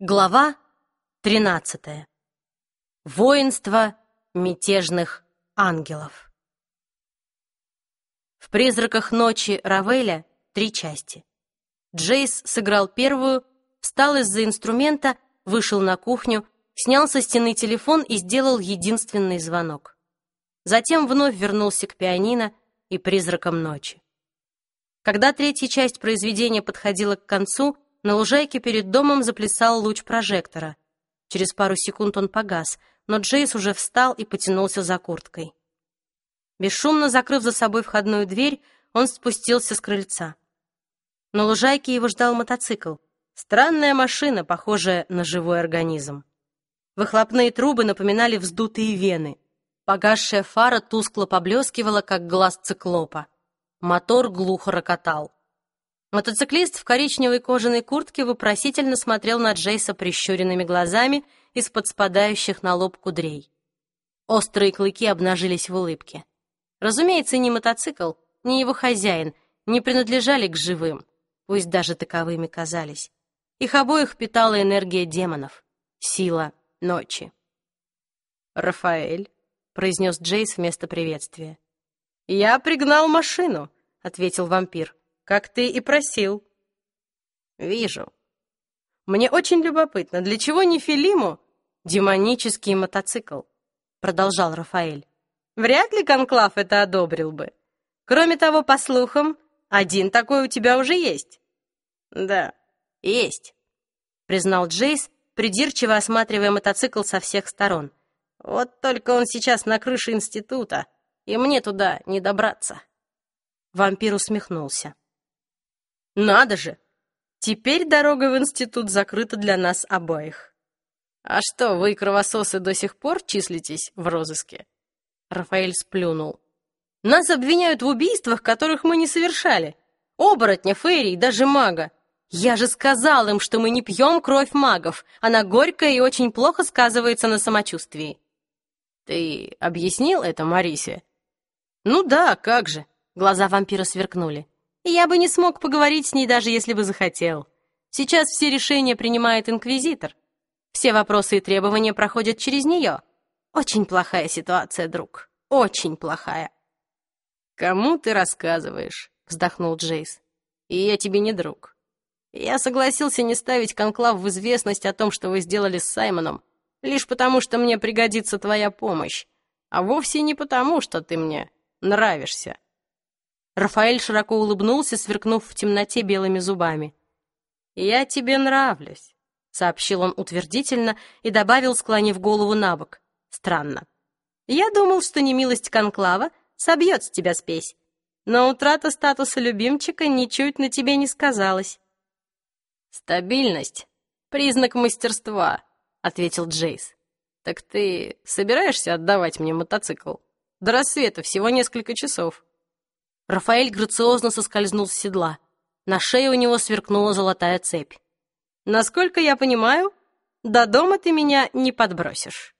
Глава 13. Воинство мятежных ангелов. В «Призраках ночи» Равеля три части. Джейс сыграл первую, встал из-за инструмента, вышел на кухню, снял со стены телефон и сделал единственный звонок. Затем вновь вернулся к пианино и «Призракам ночи». Когда третья часть произведения подходила к концу, на лужайке перед домом заплясал луч прожектора. Через пару секунд он погас, но Джейс уже встал и потянулся за курткой. Бесшумно закрыв за собой входную дверь, он спустился с крыльца. На лужайке его ждал мотоцикл. Странная машина, похожая на живой организм. Выхлопные трубы напоминали вздутые вены. Погасшая фара тускло поблескивала, как глаз циклопа. Мотор глухо рокотал. Мотоциклист в коричневой кожаной куртке вопросительно смотрел на Джейса прищуренными глазами из-под спадающих на лоб кудрей. Острые клыки обнажились в улыбке. Разумеется, ни мотоцикл, ни его хозяин не принадлежали к живым, пусть даже таковыми казались. Их обоих питала энергия демонов, сила ночи. «Рафаэль», — произнес Джейс вместо приветствия. «Я пригнал машину», — ответил вампир как ты и просил». «Вижу. Мне очень любопытно, для чего Нефилиму демонический мотоцикл?» Продолжал Рафаэль. «Вряд ли Конклав это одобрил бы. Кроме того, по слухам, один такой у тебя уже есть». «Да, есть», — признал Джейс, придирчиво осматривая мотоцикл со всех сторон. «Вот только он сейчас на крыше института, и мне туда не добраться». Вампир усмехнулся. Надо же! Теперь дорога в институт закрыта для нас обоих. А что, вы, кровососы, до сих пор числитесь в розыске? Рафаэль сплюнул. Нас обвиняют в убийствах, которых мы не совершали. Оборотня, фейри и даже мага. Я же сказал им, что мы не пьем кровь магов. Она горькая и очень плохо сказывается на самочувствии. Ты объяснил это Марисе? Ну да, как же. Глаза вампира сверкнули. Я бы не смог поговорить с ней, даже если бы захотел. Сейчас все решения принимает инквизитор. Все вопросы и требования проходят через нее. Очень плохая ситуация, друг. Очень плохая. «Кому ты рассказываешь?» — вздохнул Джейс. «И я тебе не друг. Я согласился не ставить конклав в известность о том, что вы сделали с Саймоном, лишь потому, что мне пригодится твоя помощь, а вовсе не потому, что ты мне нравишься». Рафаэль широко улыбнулся, сверкнув в темноте белыми зубами. «Я тебе нравлюсь», — сообщил он утвердительно и добавил, склонив голову на бок. «Странно. Я думал, что немилость конклава собьет с тебя спесь, но утрата статуса любимчика ничуть на тебе не сказалась». «Стабильность — признак мастерства», — ответил Джейс. «Так ты собираешься отдавать мне мотоцикл? До рассвета всего несколько часов». Рафаэль грациозно соскользнул с седла. На шее у него сверкнула золотая цепь. «Насколько я понимаю, до дома ты меня не подбросишь».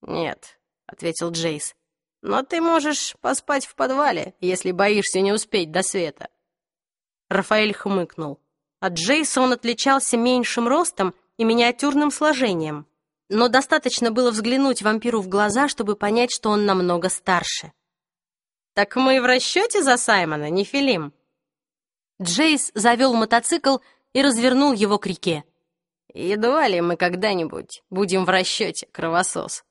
«Нет», — ответил Джейс. «Но ты можешь поспать в подвале, если боишься не успеть до света». Рафаэль хмыкнул. От Джейса он отличался меньшим ростом и миниатюрным сложением. Но достаточно было взглянуть вампиру в глаза, чтобы понять, что он намного старше. «Так мы в расчете за Саймона, не Филим?» Джейс завел мотоцикл и развернул его к реке. «Едва ли мы когда-нибудь будем в расчете, кровосос.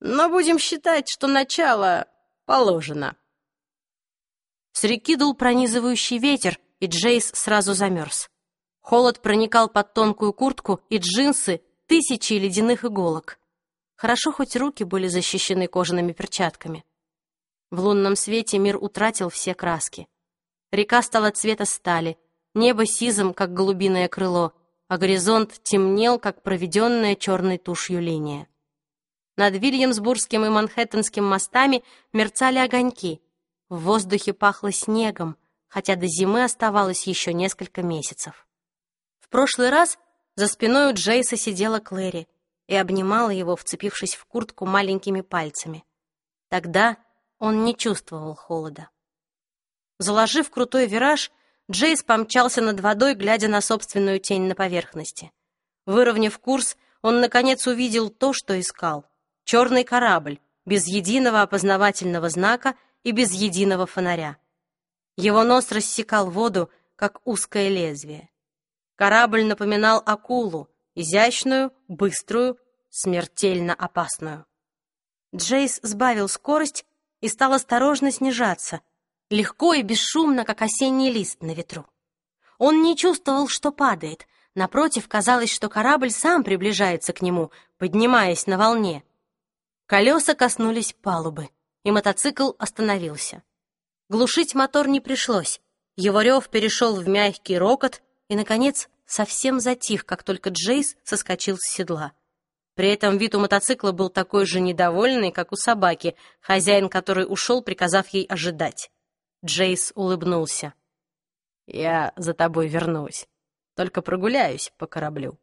Но будем считать, что начало положено». С реки дул пронизывающий ветер, и Джейс сразу замерз. Холод проникал под тонкую куртку и джинсы тысячи ледяных иголок. Хорошо, хоть руки были защищены кожаными перчатками. В лунном свете мир утратил все краски. Река стала цвета стали, небо сизым, как голубиное крыло, а горизонт темнел, как проведенная черной тушью линия. Над Вильямсбургским и Манхэттенским мостами мерцали огоньки. В воздухе пахло снегом, хотя до зимы оставалось еще несколько месяцев. В прошлый раз за спиной у Джейса сидела Клэри и обнимала его, вцепившись в куртку маленькими пальцами. Тогда он не чувствовал холода. Заложив крутой вираж, Джейс помчался над водой, глядя на собственную тень на поверхности. Выровняв курс, он, наконец, увидел то, что искал. Черный корабль, без единого опознавательного знака и без единого фонаря. Его нос рассекал воду, как узкое лезвие. Корабль напоминал акулу, изящную, быструю, смертельно опасную. Джейс сбавил скорость и стал осторожно снижаться, легко и бесшумно, как осенний лист на ветру. Он не чувствовал, что падает. Напротив, казалось, что корабль сам приближается к нему, поднимаясь на волне. Колеса коснулись палубы, и мотоцикл остановился. Глушить мотор не пришлось. Его рев перешел в мягкий рокот и, наконец, совсем затих, как только Джейс соскочил с седла. При этом вид у мотоцикла был такой же недовольный, как у собаки, хозяин которой ушел, приказав ей ожидать. Джейс улыбнулся. «Я за тобой вернусь. Только прогуляюсь по кораблю».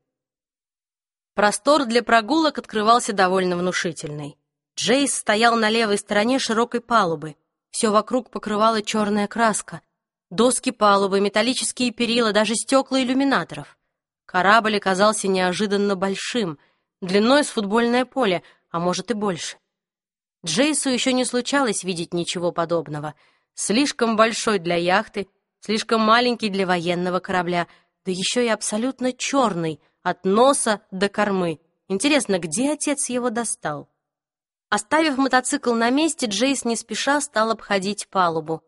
Простор для прогулок открывался довольно внушительный. Джейс стоял на левой стороне широкой палубы. Все вокруг покрывала черная краска. Доски палубы, металлические перила, даже стекла иллюминаторов. Корабль оказался неожиданно большим — длиной с футбольное поле, а может и больше. Джейсу еще не случалось видеть ничего подобного. Слишком большой для яхты, слишком маленький для военного корабля, да еще и абсолютно черный, от носа до кормы. Интересно, где отец его достал? Оставив мотоцикл на месте, Джейс не спеша стал обходить палубу.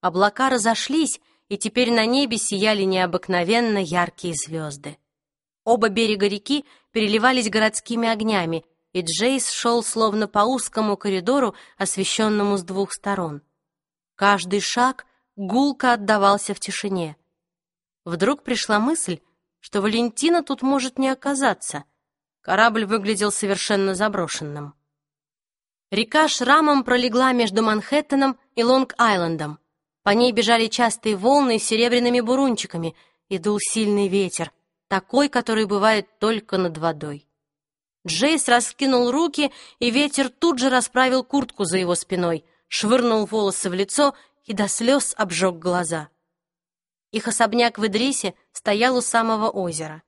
Облака разошлись, и теперь на небе сияли необыкновенно яркие звезды. Оба берега реки переливались городскими огнями, и Джейс шел словно по узкому коридору, освещенному с двух сторон. Каждый шаг гулко отдавался в тишине. Вдруг пришла мысль, что Валентина тут может не оказаться. Корабль выглядел совершенно заброшенным. Река шрамом пролегла между Манхэттеном и Лонг-Айлендом. По ней бежали частые волны с серебряными бурунчиками, и дул сильный ветер, такой, который бывает только над водой. Джейс раскинул руки, и ветер тут же расправил куртку за его спиной, швырнул волосы в лицо и до слез обжег глаза. Их особняк в Идрисе стоял у самого озера.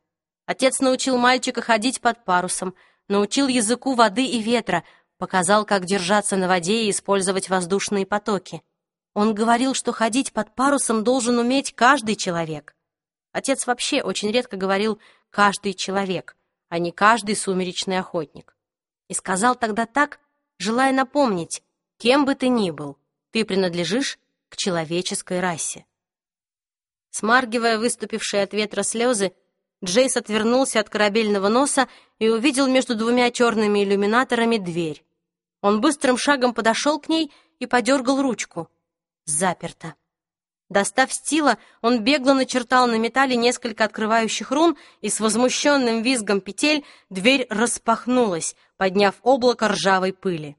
Отец научил мальчика ходить под парусом, научил языку воды и ветра, показал, как держаться на воде и использовать воздушные потоки. Он говорил, что ходить под парусом должен уметь каждый человек. Отец вообще очень редко говорил «каждый человек», а не «каждый сумеречный охотник». И сказал тогда так, желая напомнить, кем бы ты ни был, ты принадлежишь к человеческой расе. Смаргивая выступившие от ветра слезы, Джейс отвернулся от корабельного носа и увидел между двумя черными иллюминаторами дверь. Он быстрым шагом подошел к ней и подергал ручку. Заперто. Достав стила, он бегло начертал на металле несколько открывающих рун, и с возмущенным визгом петель дверь распахнулась, подняв облако ржавой пыли.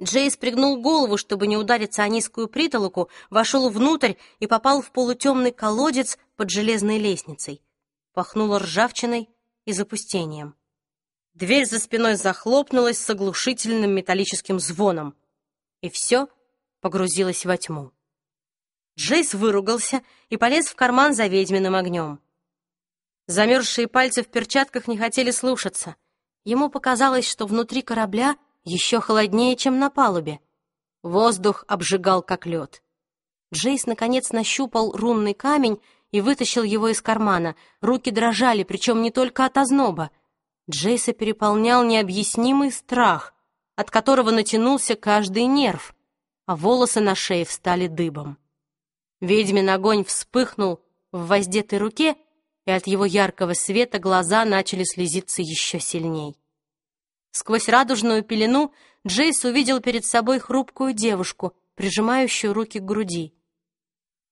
Джейс пригнул голову, чтобы не удариться о низкую притолоку, вошел внутрь и попал в полутемный колодец под железной лестницей. Пахнуло ржавчиной и запустением. Дверь за спиной захлопнулась с оглушительным металлическим звоном, и все погрузилось во тьму. Джейс выругался и полез в карман за ведьминым огнем. Замерзшие пальцы в перчатках не хотели слушаться. Ему показалось, что внутри корабля еще холоднее, чем на палубе. Воздух обжигал, как лед. Джейс, наконец, нащупал рунный камень и вытащил его из кармана. Руки дрожали, причем не только от озноба. Джейса переполнял необъяснимый страх, от которого натянулся каждый нерв, а волосы на шее встали дыбом. Ведьмин огонь вспыхнул в воздетой руке, и от его яркого света глаза начали слезиться еще сильней. Сквозь радужную пелену Джейс увидел перед собой хрупкую девушку, прижимающую руки к груди.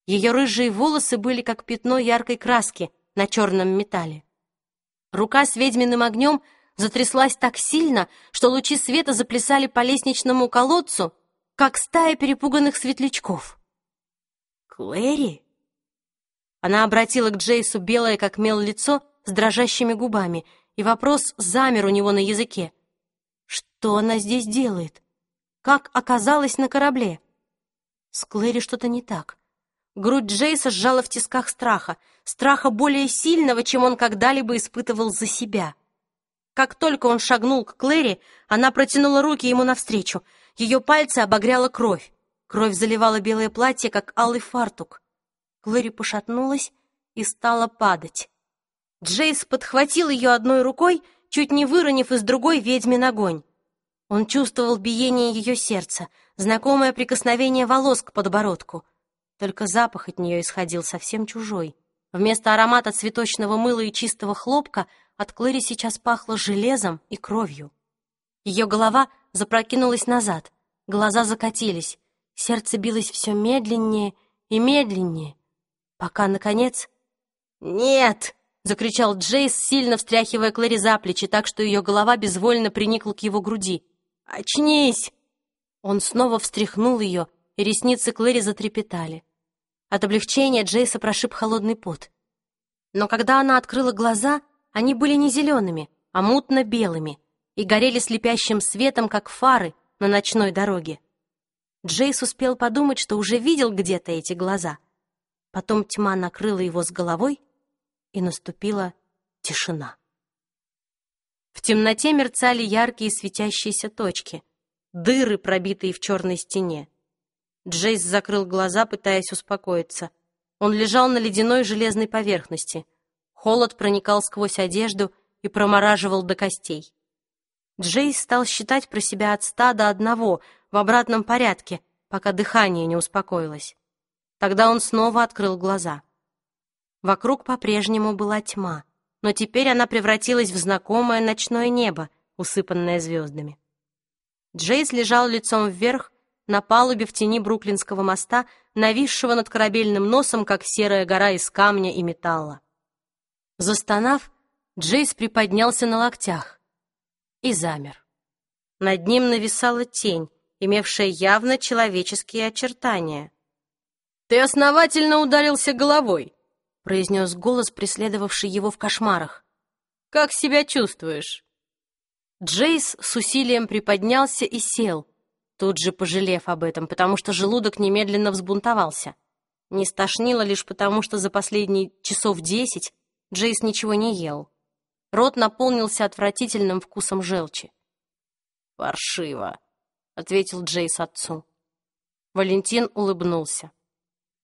Ее рыжие волосы были как пятно яркой краски на черном металле. Рука с ведьминым огнем затряслась так сильно, что лучи света заплясали по лестничному колодцу, как стая перепуганных светлячков. Клэри?» Она обратила к Джейсу белое, как мел, лицо с дрожащими губами, и вопрос замер у него на языке. Что она здесь делает? Как оказалась на корабле? С Клэри что-то не так. Грудь Джейса сжала в тисках страха, страха более сильного, чем он когда-либо испытывал за себя. Как только он шагнул к Клэри, она протянула руки ему навстречу. Ее пальцы обогряла кровь. Кровь заливала белое платье, как алый фартук. Клэри пошатнулась и стала падать. Джейс подхватил ее одной рукой, чуть не выронив из другой ведьмин огонь. Он чувствовал биение ее сердца, знакомое прикосновение волос к подбородку — только запах от нее исходил совсем чужой. Вместо аромата цветочного мыла и чистого хлопка от Клэри сейчас пахло железом и кровью. Ее голова запрокинулась назад, глаза закатились, сердце билось все медленнее и медленнее, пока, наконец... «Нет!» — закричал Джейс, сильно встряхивая Клэри за плечи, так что ее голова безвольно приникла к его груди. «Очнись!» Он снова встряхнул ее, и ресницы Клэри затрепетали. От облегчения Джейса прошиб холодный пот. Но когда она открыла глаза, они были не зелеными, а мутно-белыми и горели слепящим светом, как фары на ночной дороге. Джейс успел подумать, что уже видел где-то эти глаза. Потом тьма накрыла его с головой, и наступила тишина. В темноте мерцали яркие светящиеся точки, дыры, пробитые в черной стене. Джейс закрыл глаза, пытаясь успокоиться. Он лежал на ледяной железной поверхности. Холод проникал сквозь одежду и промораживал до костей. Джейс стал считать про себя от ста до одного в обратном порядке, пока дыхание не успокоилось. Тогда он снова открыл глаза. Вокруг по-прежнему была тьма, но теперь она превратилась в знакомое ночное небо, усыпанное звездами. Джейс лежал лицом вверх, на палубе в тени Бруклинского моста, нависшего над корабельным носом, как серая гора из камня и металла. Застонав, Джейс приподнялся на локтях и замер. Над ним нависала тень, имевшая явно человеческие очертания. «Ты основательно ударился головой», — произнес голос, преследовавший его в кошмарах. «Как себя чувствуешь?» Джейс с усилием приподнялся и сел, тут же пожалев об этом, потому что желудок немедленно взбунтовался. Не стошнило лишь потому, что за последние часов десять Джейс ничего не ел. Рот наполнился отвратительным вкусом желчи. «Паршиво», — ответил Джейс отцу. Валентин улыбнулся.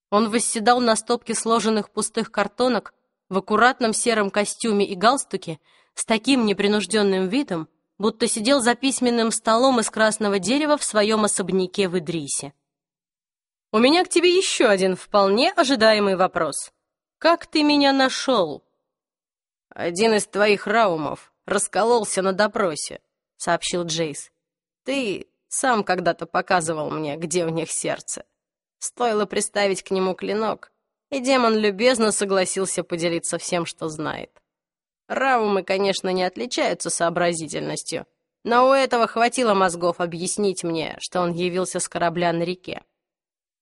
Он восседал на стопке сложенных пустых картонок в аккуратном сером костюме и галстуке с таким непринужденным видом, будто сидел за письменным столом из красного дерева в своем особняке в Идрисе. «У меня к тебе еще один вполне ожидаемый вопрос. Как ты меня нашел?» «Один из твоих раумов раскололся на допросе», — сообщил Джейс. «Ты сам когда-то показывал мне, где у них сердце. Стоило приставить к нему клинок, и демон любезно согласился поделиться всем, что знает. Раумы, конечно, не отличаются сообразительностью, но у этого хватило мозгов объяснить мне, что он явился с корабля на реке.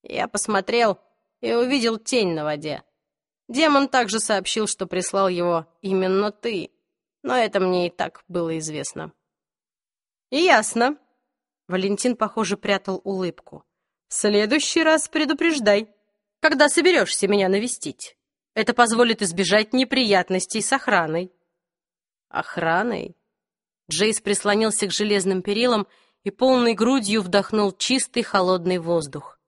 Я посмотрел и увидел тень на воде. Демон также сообщил, что прислал его именно ты, но это мне и так было известно. «Ясно». Валентин, похоже, прятал улыбку. «В следующий раз предупреждай, когда соберешься меня навестить». Это позволит избежать неприятностей с охраной. Охраной? Джейс прислонился к железным перилам и полной грудью вдохнул чистый холодный воздух.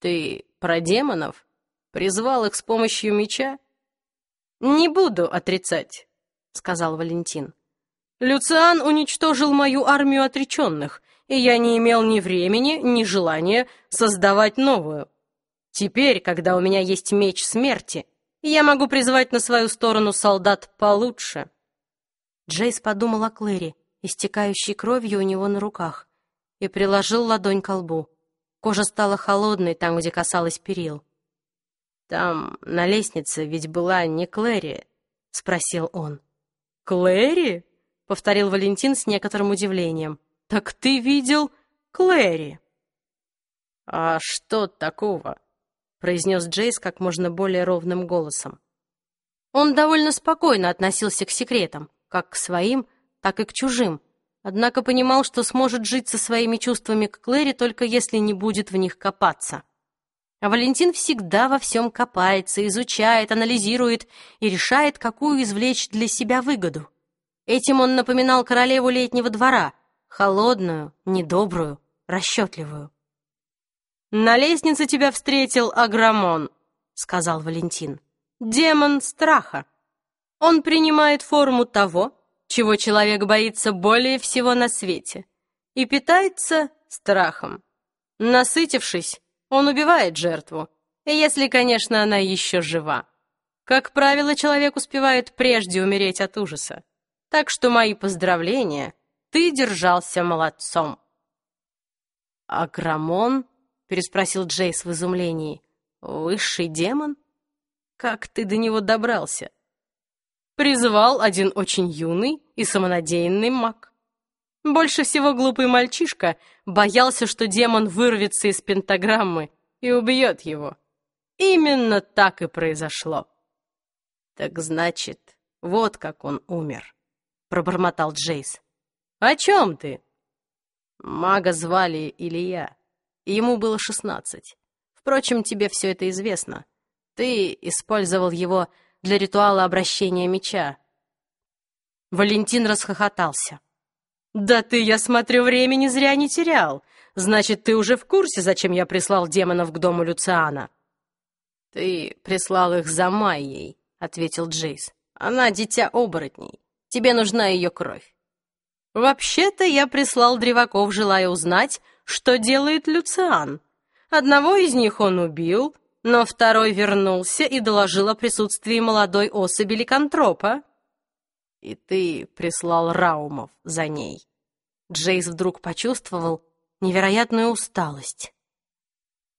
Ты про демонов? Призвал их с помощью меча? Не буду отрицать, сказал Валентин. Люциан уничтожил мою армию отреченных, и я не имел ни времени, ни желания создавать новую. Теперь, когда у меня есть меч смерти, я могу призвать на свою сторону солдат получше». Джейс подумал о Клэри, истекающей кровью у него на руках, и приложил ладонь к лбу. Кожа стала холодной там, где касалась перил. «Там, на лестнице, ведь была не Клэри?» — спросил он. «Клэри?» — повторил Валентин с некоторым удивлением. «Так ты видел Клэри?» «А что такого?» произнес Джейс как можно более ровным голосом. Он довольно спокойно относился к секретам, как к своим, так и к чужим, однако понимал, что сможет жить со своими чувствами к Клэри только если не будет в них копаться. А Валентин всегда во всем копается, изучает, анализирует и решает, какую извлечь для себя выгоду. Этим он напоминал королеву летнего двора, холодную, недобрую, расчетливую. «На лестнице тебя встретил Аграмон», — сказал Валентин. «Демон страха. Он принимает форму того, чего человек боится более всего на свете, и питается страхом. Насытившись, он убивает жертву, если, конечно, она еще жива. Как правило, человек успевает прежде умереть от ужаса. Так что мои поздравления, ты держался молодцом. «Аграмон?» — переспросил Джейс в изумлении. «Высший демон? Как ты до него добрался?» Призвал один очень юный и самонадеянный маг. Больше всего глупый мальчишка боялся, что демон вырвется из пентаграммы и убьет его. Именно так и произошло. «Так значит, вот как он умер», — пробормотал Джейс. «О чем ты?» Мага звали Илья. Ему было шестнадцать. Впрочем, тебе все это известно. Ты использовал его для ритуала обращения меча. Валентин расхохотался. «Да ты, я смотрю, времени зря не терял. Значит, ты уже в курсе, зачем я прислал демонов к дому Люциана?» «Ты прислал их за Майей», — ответил Джейс. «Она дитя оборотней. Тебе нужна ее кровь». «Вообще-то я прислал древаков, желая узнать, что делает Люциан. Одного из них он убил, но второй вернулся и доложил о присутствии молодой особи ликантропа и ты прислал Раумов за ней». Джейс вдруг почувствовал невероятную усталость.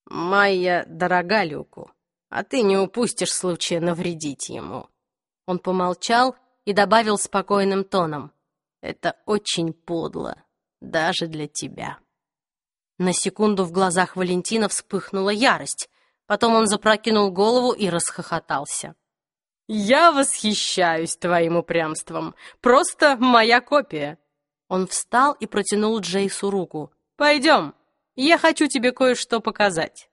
«Майя дорога Люку, а ты не упустишь случая навредить ему». Он помолчал и добавил спокойным тоном. «Это очень подло, даже для тебя». На секунду в глазах Валентина вспыхнула ярость. Потом он запрокинул голову и расхохотался. «Я восхищаюсь твоим упрямством. Просто моя копия». Он встал и протянул Джейсу руку. «Пойдем, я хочу тебе кое-что показать».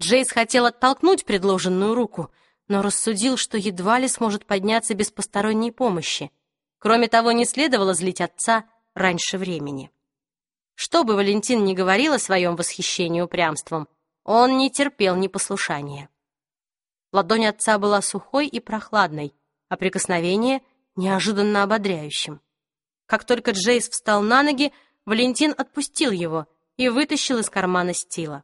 Джейс хотел оттолкнуть предложенную руку, но рассудил, что едва ли сможет подняться без посторонней помощи. Кроме того, не следовало злить отца раньше времени. Что бы Валентин ни говорил о своем восхищении упрямством, он не терпел непослушания. Ладонь отца была сухой и прохладной, а прикосновение неожиданно ободряющим. Как только Джейс встал на ноги, Валентин отпустил его и вытащил из кармана стила.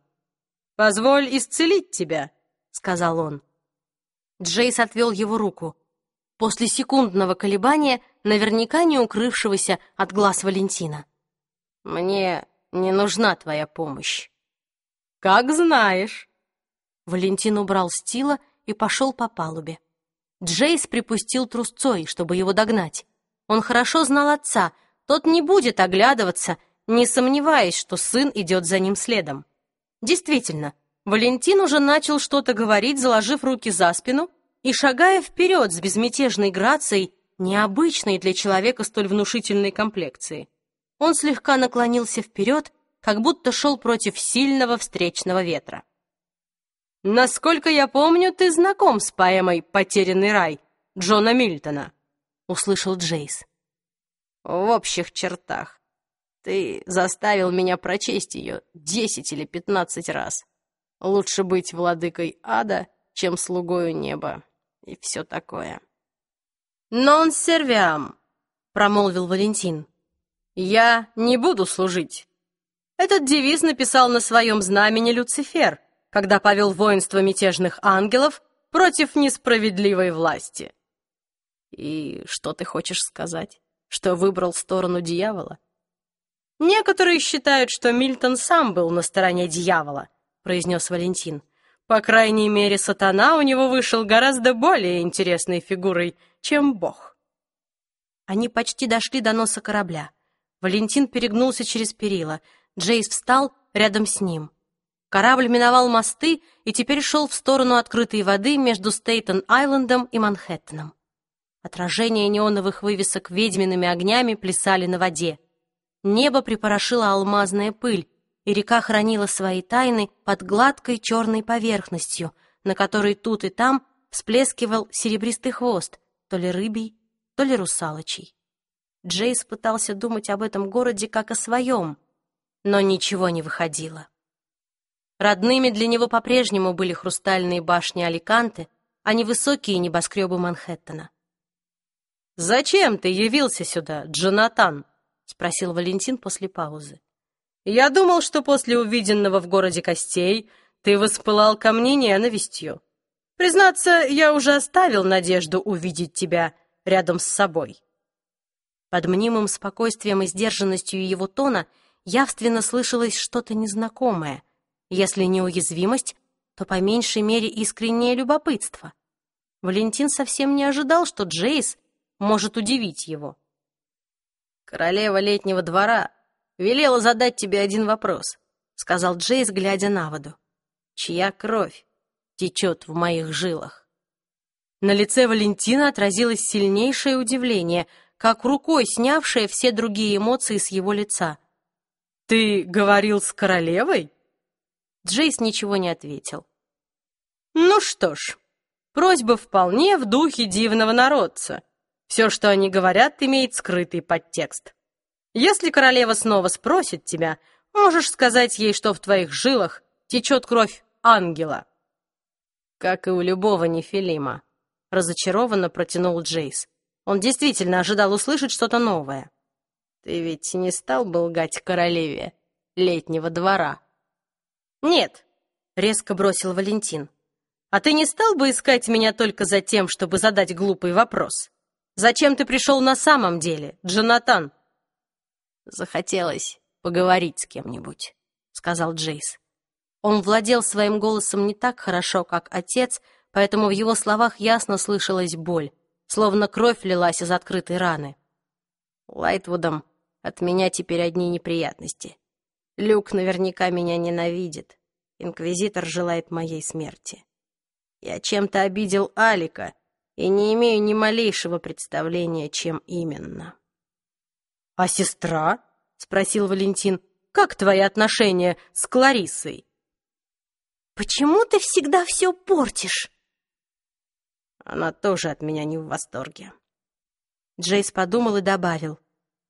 «Позволь исцелить тебя», — сказал он. Джейс отвел его руку. После секундного колебания, наверняка не укрывшегося от глаз Валентина. «Мне не нужна твоя помощь». «Как знаешь». Валентин убрал стила и пошел по палубе. Джейс припустил трусцой, чтобы его догнать. Он хорошо знал отца, тот не будет оглядываться, не сомневаясь, что сын идет за ним следом. Действительно, Валентин уже начал что-то говорить, заложив руки за спину и шагая вперед с безмятежной грацией, необычной для человека столь внушительной комплекции. Он слегка наклонился вперед, как будто шел против сильного встречного ветра. «Насколько я помню, ты знаком с поэмой «Потерянный рай» Джона Мильтона», — услышал Джейс. «В общих чертах. Ты заставил меня прочесть ее десять или пятнадцать раз. Лучше быть владыкой ада, чем слугою неба, и все такое». «Non serviam», — промолвил Валентин. «Я не буду служить». Этот девиз написал на своем знамени Люцифер — когда повел воинство мятежных ангелов против несправедливой власти. И что ты хочешь сказать? Что выбрал сторону дьявола? Некоторые считают, что Мильтон сам был на стороне дьявола, произнес Валентин. По крайней мере, сатана у него вышел гораздо более интересной фигурой, чем Бог. Они почти дошли до носа корабля. Валентин перегнулся через перила. Джейс встал рядом с ним. Корабль миновал мосты и теперь шел в сторону открытой воды между Стейтен-Айлендом и Манхэттеном. Отражения неоновых вывесок ведьмиными огнями плясали на воде. Небо припорошила алмазная пыль, и река хранила свои тайны под гладкой черной поверхностью, на которой тут и там всплескивал серебристый хвост, то ли рыбий, то ли русалочий. Джейс пытался думать об этом городе как о своем, но ничего не выходило. Родными для него по-прежнему были хрустальные башни Аликанте, а не высокие небоскребы Манхэттена. «Зачем ты явился сюда, Джонатан?» — спросил Валентин после паузы. «Я думал, что после увиденного в городе костей ты воспылал ко мне ненавистью. Признаться, я уже оставил надежду увидеть тебя рядом с собой». Под мнимым спокойствием и сдержанностью его тона явственно слышалось что-то незнакомое. Если не уязвимость, то по меньшей мере искреннее любопытство. Валентин совсем не ожидал, что Джейс может удивить его. «Королева летнего двора велела задать тебе один вопрос», — сказал Джейс, глядя на воду. «Чья кровь течет в моих жилах?» На лице Валентина отразилось сильнейшее удивление, как рукой снявшее все другие эмоции с его лица. «Ты говорил с королевой?» Джейс ничего не ответил. «Ну что ж, просьба вполне в духе дивного народца», все, что они говорят, имеет скрытый подтекст. Если королева снова спросит тебя, можешь сказать ей, что в твоих жилах течет кровь ангела. Как и у любого нефилима, разочарованно протянул Джейс. Он действительно ожидал услышать что-то новое. Ты ведь не стал бы лгать королеве летнего двора? Нет, резко бросил Валентин. А ты не стал бы искать меня только за тем, чтобы задать глупый вопрос? Зачем ты пришел на самом деле, Джонатан?» «Захотелось поговорить с кем-нибудь», — сказал Джейс. Он владел своим голосом не так хорошо, как отец, поэтому в его словах ясно слышалась боль, словно кровь лилась из открытой раны. «Лайтвудом от меня теперь одни неприятности. Люк наверняка меня ненавидит. Инквизитор желает моей смерти. Я чем-то обидел Алика, и не имею ни малейшего представления, чем именно. «А сестра?» — спросил Валентин. «Как твои отношения с Клариссой?» «Почему ты всегда все портишь?» Она тоже от меня не в восторге. Джейс подумал и добавил.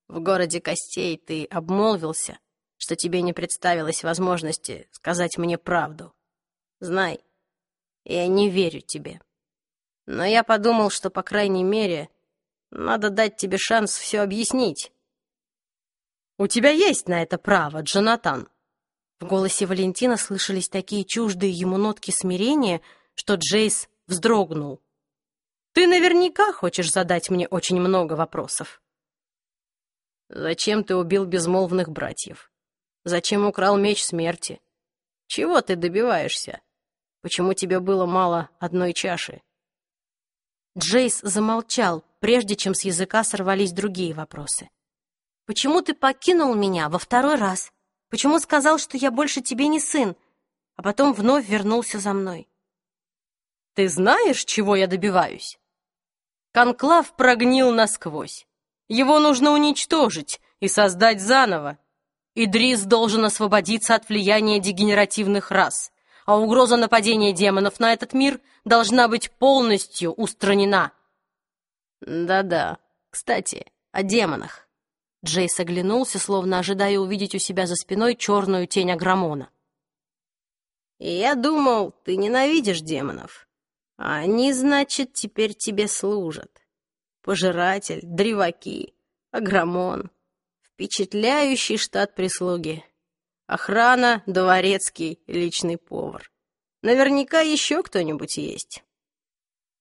«В городе Костей ты обмолвился, что тебе не представилось возможности сказать мне правду. Знай, я не верю тебе. Но я подумал, что, по крайней мере, надо дать тебе шанс все объяснить. «У тебя есть на это право, Джонатан!» В голосе Валентина слышались такие чуждые ему нотки смирения, что Джейс вздрогнул. «Ты наверняка хочешь задать мне очень много вопросов». «Зачем ты убил безмолвных братьев? Зачем украл меч смерти? Чего ты добиваешься? Почему тебе было мало одной чаши?» Джейс замолчал, прежде чем с языка сорвались другие вопросы. «Почему ты покинул меня во второй раз? Почему сказал, что я больше тебе не сын, а потом вновь вернулся за мной?» «Ты знаешь, чего я добиваюсь?» Конклав прогнил насквозь. Его нужно уничтожить и создать заново. Идрис должен освободиться от влияния дегенеративных рас а угроза нападения демонов на этот мир должна быть полностью устранена. Да-да, кстати, о демонах. Джейс оглянулся, словно ожидая увидеть у себя за спиной черную тень Аграмона. «Я думал, ты ненавидишь демонов. А они, значит, теперь тебе служат. Пожиратель, древаки, Аграмон. Впечатляющий штат прислуги. Охрана, дворецкий, личный повар. Наверняка еще кто-нибудь есть.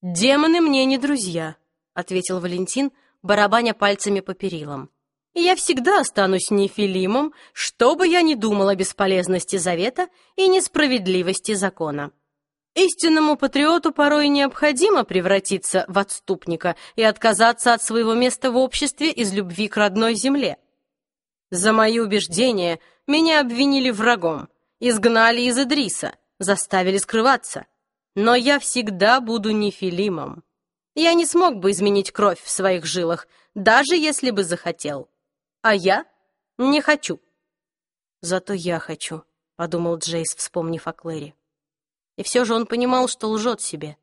«Демоны мне не друзья», — ответил Валентин, барабаня пальцами по перилам. «Я всегда останусь нефилимом, что бы я ни думал о бесполезности завета и несправедливости закона. Истинному патриоту порой необходимо превратиться в отступника и отказаться от своего места в обществе из любви к родной земле. За мои убеждения меня обвинили врагом, изгнали из Идриса, заставили скрываться. Но я всегда буду нефилимом. Я не смог бы изменить кровь в своих жилах, даже если бы захотел. А я не хочу. «Зато я хочу», — подумал Джейс, вспомнив о Клэри. И все же он понимал, что лжет себе.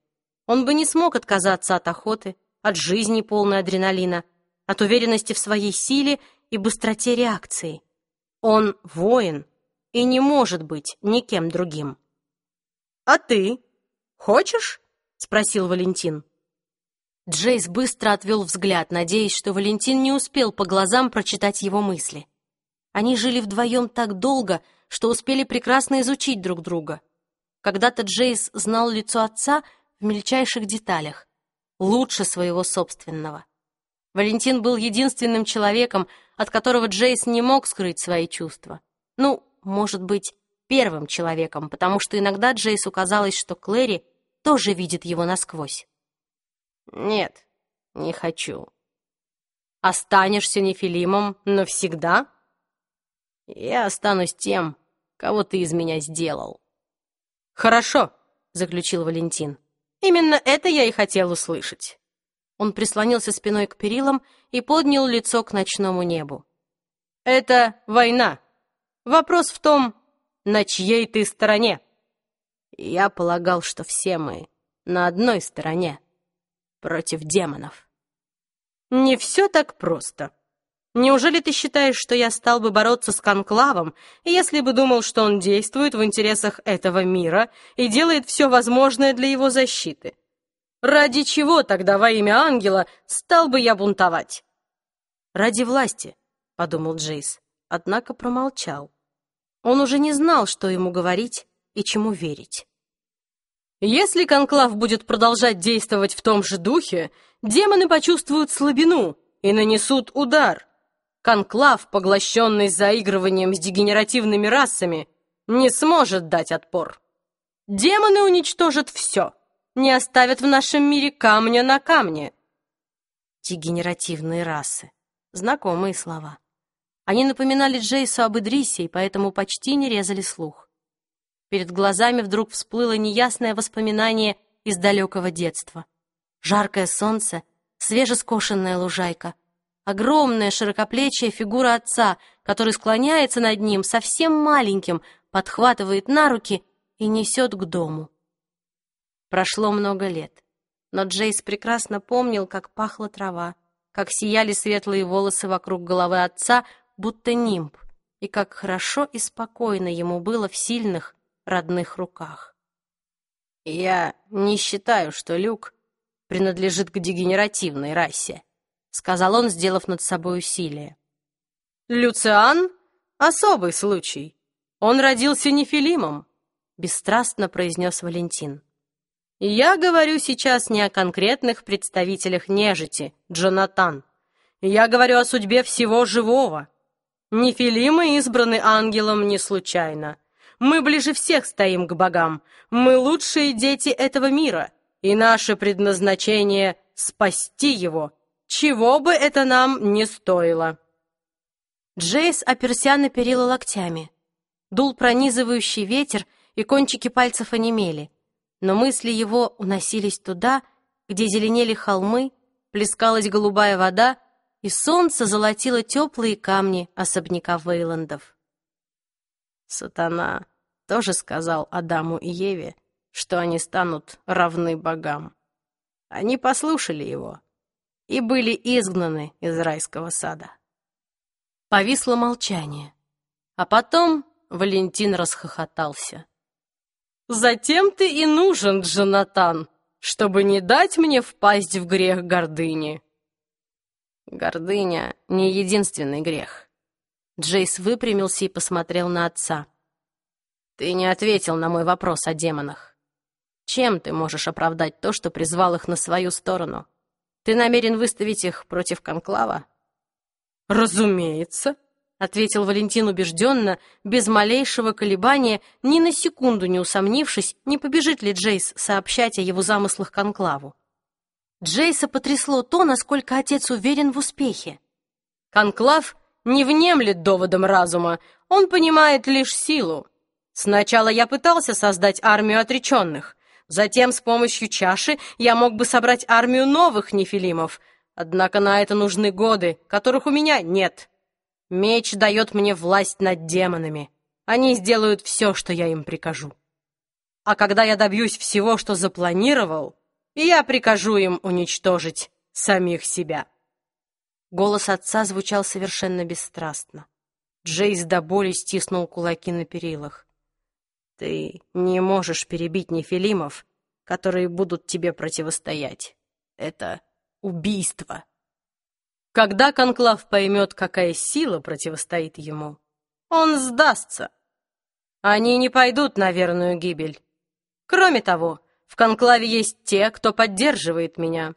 Он бы не смог отказаться от охоты, от жизни полной адреналина, от уверенности в своей силе и быстроте реакции. Он воин и не может быть никем другим. «А ты хочешь?» — спросил Валентин. Джейс быстро отвел взгляд, надеясь, что Валентин не успел по глазам прочитать его мысли. Они жили вдвоем так долго, что успели прекрасно изучить друг друга. Когда-то Джейс знал лицо отца в мельчайших деталях, лучше своего собственного. Валентин был единственным человеком, от которого Джейс не мог скрыть свои чувства. Ну, может быть, первым человеком, потому что иногда Джейсу казалось, что Клэри тоже видит его насквозь. «Нет, не хочу». «Останешься нефилимом навсегда?» «Я останусь тем, кого ты из меня сделал». «Хорошо», — заключил Валентин. «Именно это я и хотел услышать». Он прислонился спиной к перилам и поднял лицо к ночному небу. «Это война. Вопрос в том, на чьей ты стороне?» «Я полагал, что все мы на одной стороне, против демонов». «Не все так просто», Неужели ты считаешь, что я стал бы бороться с Конклавом, если бы думал, что он действует в интересах этого мира и делает все возможное для его защиты? Ради чего тогда во имя ангела стал бы я бунтовать? Ради власти, подумал Джейс, однако промолчал. Он уже не знал, что ему говорить и чему верить. Если Конклав будет продолжать действовать в том же духе, демоны почувствуют слабину и нанесут удар — Конклав, поглощенный заигрыванием с дегенеративными расами, не сможет дать отпор. Демоны уничтожат все, не оставят в нашем мире камня на камне. Дегенеративные расы. Знакомые слова. Они напоминали Джейсу об Идрисе, и поэтому почти не резали слух. Перед глазами вдруг всплыло неясное воспоминание из далекого детства. Жаркое солнце, свежескошенная лужайка — Огромная широкоплечья фигура отца, который склоняется над ним, совсем маленьким, подхватывает на руки и несет к дому. Прошло много лет, но Джейс прекрасно помнил, как пахла трава, как сияли светлые волосы вокруг головы отца, будто нимб, и как хорошо и спокойно ему было в сильных, родных руках. «Я не считаю, что Люк принадлежит к дегенеративной расе», — сказал он, сделав над собой усилие. «Люциан — особый случай. Он родился нефилимом», — бесстрастно произнес Валентин. «Я говорю сейчас не о конкретных представителях нежити, Джонатан. Я говорю о судьбе всего живого. Нефилимы избраны ангелом не случайно. Мы ближе всех стоим к богам. Мы лучшие дети этого мира, и наше предназначение — спасти его» чего бы это нам не стоило. Джейс оперся на перила локтями. Дул пронизывающий ветер, и кончики пальцев онемели. Но мысли его уносились туда, где зеленели холмы, плескалась голубая вода, и солнце золотило теплые камни особняка Вейландов. Сатана тоже сказал Адаму и Еве, что они станут равны богам. Они послушали его и были изгнаны из райского сада. Повисло молчание, а потом Валентин расхохотался. «Затем ты и нужен, Джонатан, чтобы не дать мне впасть в грех гордыни». «Гордыня — не единственный грех». Джейс выпрямился и посмотрел на отца. «Ты не ответил на мой вопрос о демонах. Чем ты можешь оправдать то, что призвал их на свою сторону?» Ты намерен выставить их против конклава?» «Разумеется», — ответил Валентин убежденно, без малейшего колебания, ни на секунду не усомнившись, не побежит ли Джейс сообщать о его замыслах конклаву. Джейса потрясло то, насколько отец уверен в успехе. «Конклав не внемлет доводом разума, он понимает лишь силу. Сначала я пытался создать армию отреченных, Затем с помощью чаши я мог бы собрать армию новых нефилимов, однако на это нужны годы, которых у меня нет. Меч дает мне власть над демонами. они сделают все, что я им прикажу. А когда я добьюсь всего, что запланировал, я прикажу им уничтожить самих себя. Голос отца звучал совершенно бесстрастно. Джейс до боли стиснул кулаки на перилах. «Ты не можешь перебить нефилимов, которые будут тебе противостоять. Это убийство. Когда Конклав поймет, какая сила противостоит ему, он сдастся. Они не пойдут на верную гибель. Кроме того, в Конклаве есть те, кто поддерживает меня».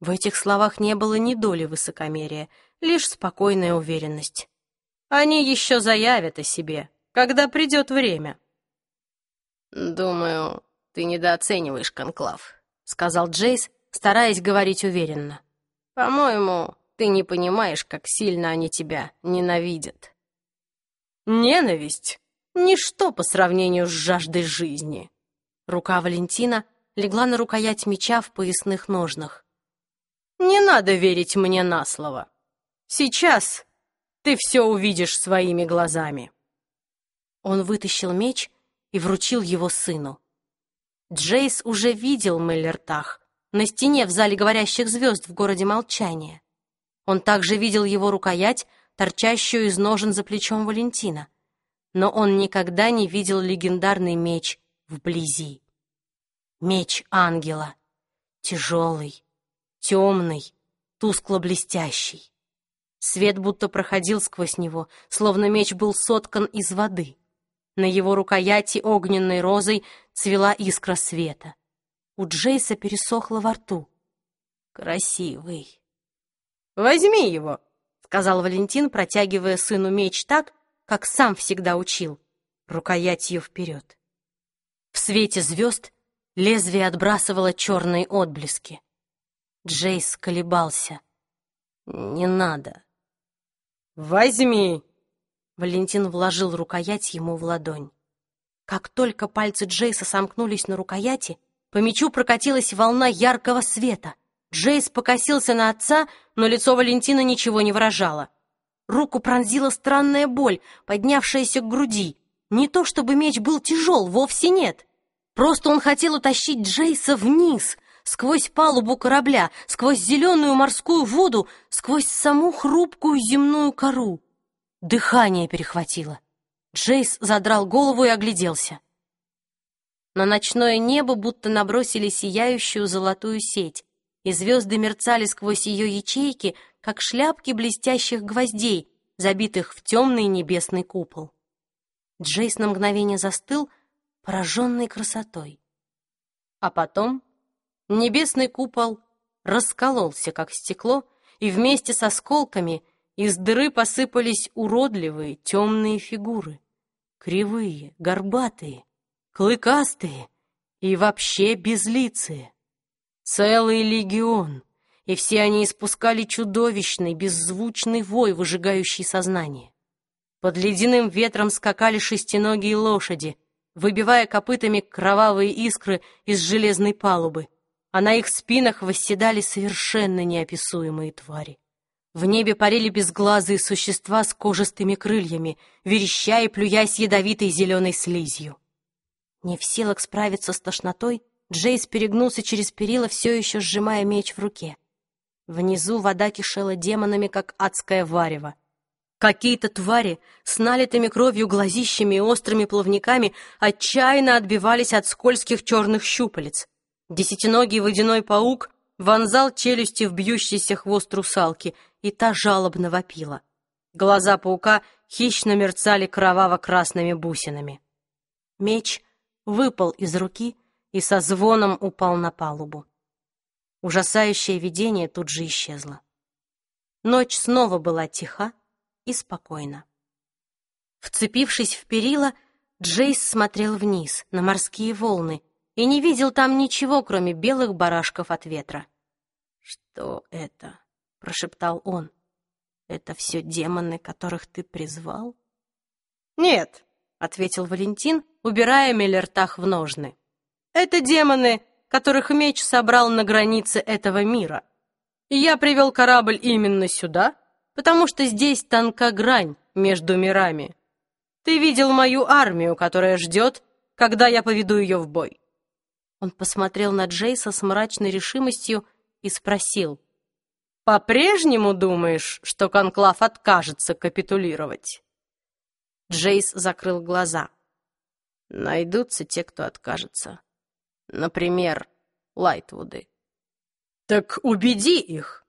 В этих словах не было ни доли высокомерия, лишь спокойная уверенность. «Они еще заявят о себе, когда придет время». «Думаю, ты недооцениваешь Конклав», — сказал Джейс, стараясь говорить уверенно. «По-моему, ты не понимаешь, как сильно они тебя ненавидят». «Ненависть — ничто по сравнению с жаждой жизни». Рука Валентина легла на рукоять меча в поясных ножнах. «Не надо верить мне на слово. Сейчас ты все увидишь своими глазами». Он вытащил меч и вручил его сыну. Джейс уже видел Меллертах на стене в зале говорящих звезд в городе Молчания. Он также видел его рукоять, торчащую из ножен за плечом Валентина. Но он никогда не видел легендарный меч вблизи. Меч ангела. Тяжелый, темный, тускло-блестящий. Свет будто проходил сквозь него, словно меч был соткан из воды. На его рукояти огненной розой цвела искра света. У Джейса пересохло во рту. «Красивый!» «Возьми его!» — сказал Валентин, протягивая сыну меч так, как сам всегда учил, рукоятью вперед. В свете звезд лезвие отбрасывало черные отблески. Джейс колебался. «Не надо». «Возьми!» Валентин вложил рукоять ему в ладонь. Как только пальцы Джейса сомкнулись на рукояти, по мечу прокатилась волна яркого света. Джейс покосился на отца, но лицо Валентина ничего не выражало. Руку пронзила странная боль, поднявшаяся к груди. Не то чтобы меч был тяжел, вовсе нет. Просто он хотел утащить Джейса вниз, сквозь палубу корабля, сквозь зеленую морскую воду, сквозь саму хрупкую земную кору. Дыхание перехватило. Джейс задрал голову и огляделся. На ночное небо будто набросили сияющую золотую сеть, и звезды мерцали сквозь ее ячейки, как шляпки блестящих гвоздей, забитых в темный небесный купол. Джейс на мгновение застыл, пораженный красотой. А потом небесный купол раскололся, как стекло, и вместе с осколками — из дыры посыпались уродливые темные фигуры. Кривые, горбатые, клыкастые и вообще безлицые. Целый легион, и все они испускали чудовищный, беззвучный вой, выжигающий сознание. Под ледяным ветром скакали шестиногие лошади, выбивая копытами кровавые искры из железной палубы, а на их спинах восседали совершенно неописуемые твари. В небе парили безглазые существа с кожистыми крыльями, вереща и плюясь ядовитой зеленой слизью. Не в силах справиться с тошнотой, Джейс перегнулся через перила, все еще сжимая меч в руке. Внизу вода кишела демонами, как адское варево. Какие-то твари с налитыми кровью глазищами и острыми плавниками отчаянно отбивались от скользких черных щупалец. Десятиногий водяной паук вонзал челюсти в бьющийся хвост русалки, и та жалобно вопила. Глаза паука хищно мерцали кроваво-красными бусинами. Меч выпал из руки и со звоном упал на палубу. Ужасающее видение тут же исчезло. Ночь снова была тиха и спокойна. Вцепившись в перила, Джейс смотрел вниз, на морские волны, и не видел там ничего, кроме белых барашков от ветра. «Что это?» — прошептал он. «Это все демоны, которых ты призвал?» «Нет», — ответил Валентин, убирая Мелертах в ножны. «Это демоны, которых меч собрал на границе этого мира. И я привел корабль именно сюда, потому что здесь тонка грань между мирами. Ты видел мою армию, которая ждет, когда я поведу ее в бой. Он посмотрел на Джейса с мрачной решимостью и спросил. «По-прежнему думаешь, что Конклав откажется капитулировать?» Джейс закрыл глаза. «Найдутся те, кто откажется. Например, Лайтвуды». «Так убеди их.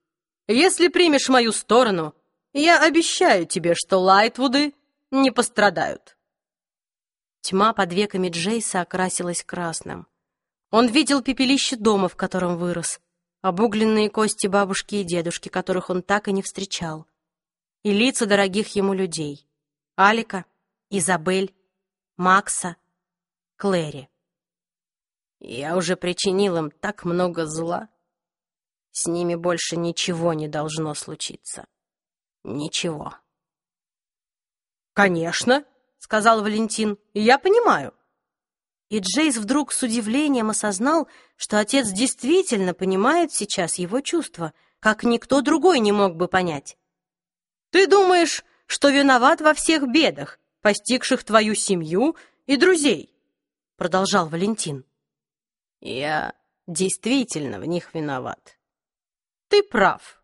Если примешь мою сторону, я обещаю тебе, что Лайтвуды не пострадают». Тьма под веками Джейса окрасилась красным. Он видел пепелище дома, в котором вырос, обугленные кости бабушки и дедушки, которых он так и не встречал, и лица дорогих ему людей — Алика, Изабель, Макса, Клэри. Я уже причинил им так много зла. С ними больше ничего не должно случиться. Ничего. «Конечно», — сказал Валентин, — «я понимаю. И Джейс вдруг с удивлением осознал, что отец действительно понимает сейчас его чувства, как никто другой не мог бы понять. «Ты думаешь, что виноват во всех бедах, постигших твою семью и друзей?» Продолжал Валентин. «Я действительно в них виноват. Ты прав».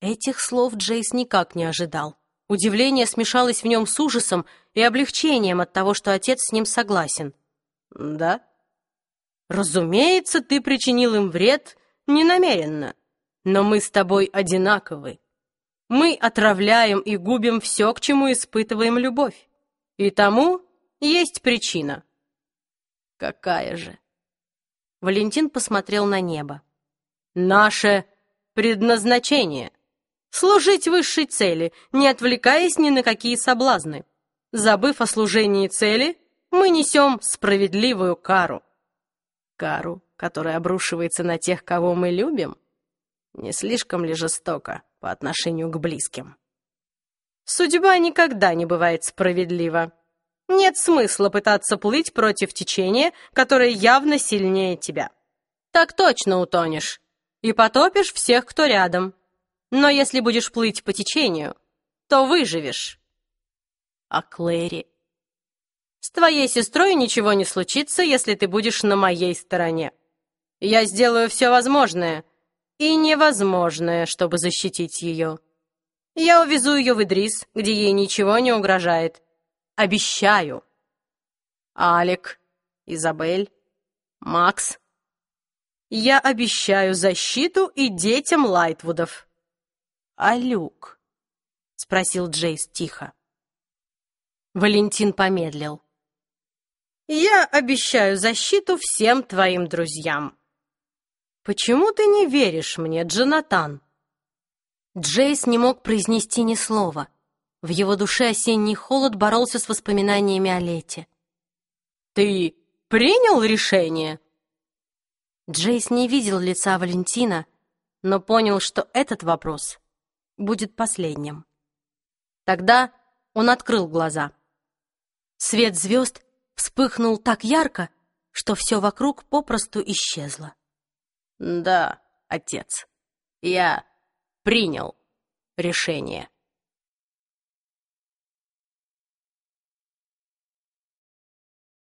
Этих слов Джейс никак не ожидал. Удивление смешалось в нем с ужасом и облегчением от того, что отец с ним согласен. Да? Разумеется, ты причинил им вред ненамеренно. Но мы с тобой одинаковы. Мы отравляем и губим все, к чему испытываем любовь. И тому есть причина. Какая же? Валентин посмотрел на небо. Наше предназначение — служить высшей цели, не отвлекаясь ни на какие соблазны. Забыв о служении цели, мы несем справедливую кару. Кару, которая обрушивается на тех, кого мы любим? Не слишком ли жестоко по отношению к близким? Судьба никогда не бывает справедлива. Нет смысла пытаться плыть против течения, которое явно сильнее тебя. Так точно утонешь. И потопишь всех, кто рядом. Но если будешь плыть по течению, то выживешь. А Клэри с твоей сестрой ничего не случится, если ты будешь на моей стороне. Я сделаю все возможное и невозможное, чтобы защитить ее. Я увезу ее в Идрис, где ей ничего не угрожает. Обещаю. Алик, Изабель, Макс. Я обещаю защиту и детям Лайтвудов. А Люк? Спросил Джейс тихо. Валентин помедлил. Я обещаю защиту всем твоим друзьям. Почему ты не веришь мне, Джонатан? Джейс не мог произнести ни слова. В его душе осенний холод боролся с воспоминаниями о лете. Ты принял решение? Джейс не видел лица Валентина, но понял, что этот вопрос будет последним. Тогда он открыл глаза. Свет звезд вспыхнул так ярко, что все вокруг попросту исчезло. «Да, отец, я принял решение».